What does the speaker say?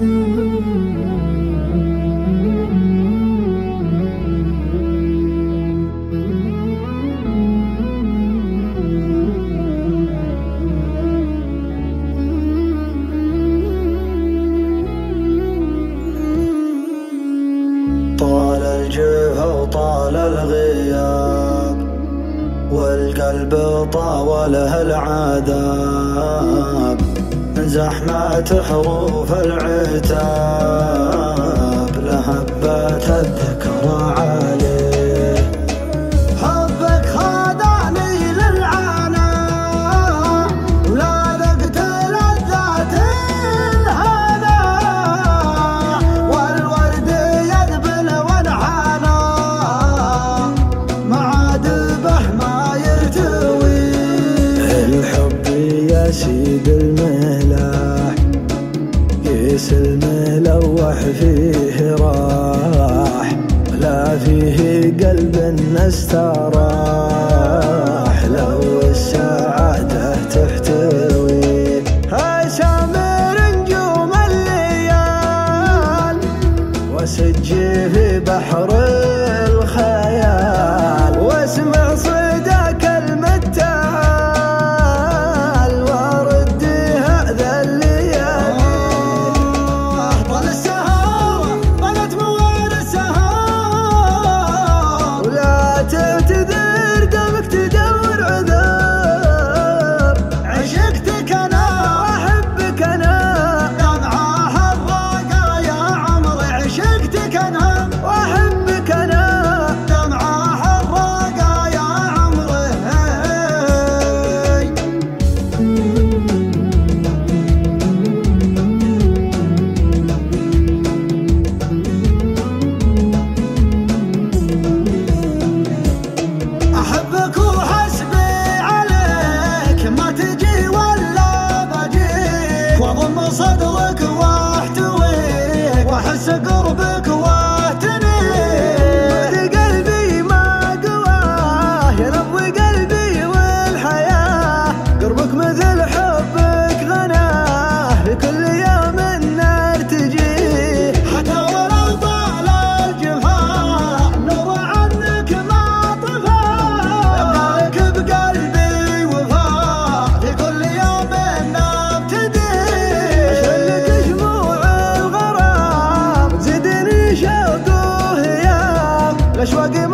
طال الجرح وطال الغياب والقلب طاوله العذاب. زحمة حروف العتاب لهبات الذكرى الملاح قيس الملوح فيه راح لا فيه قلب استراح لو السعادة تحتوي. أسامر نجوم الليال وسجي في بحر احس قربي kashwage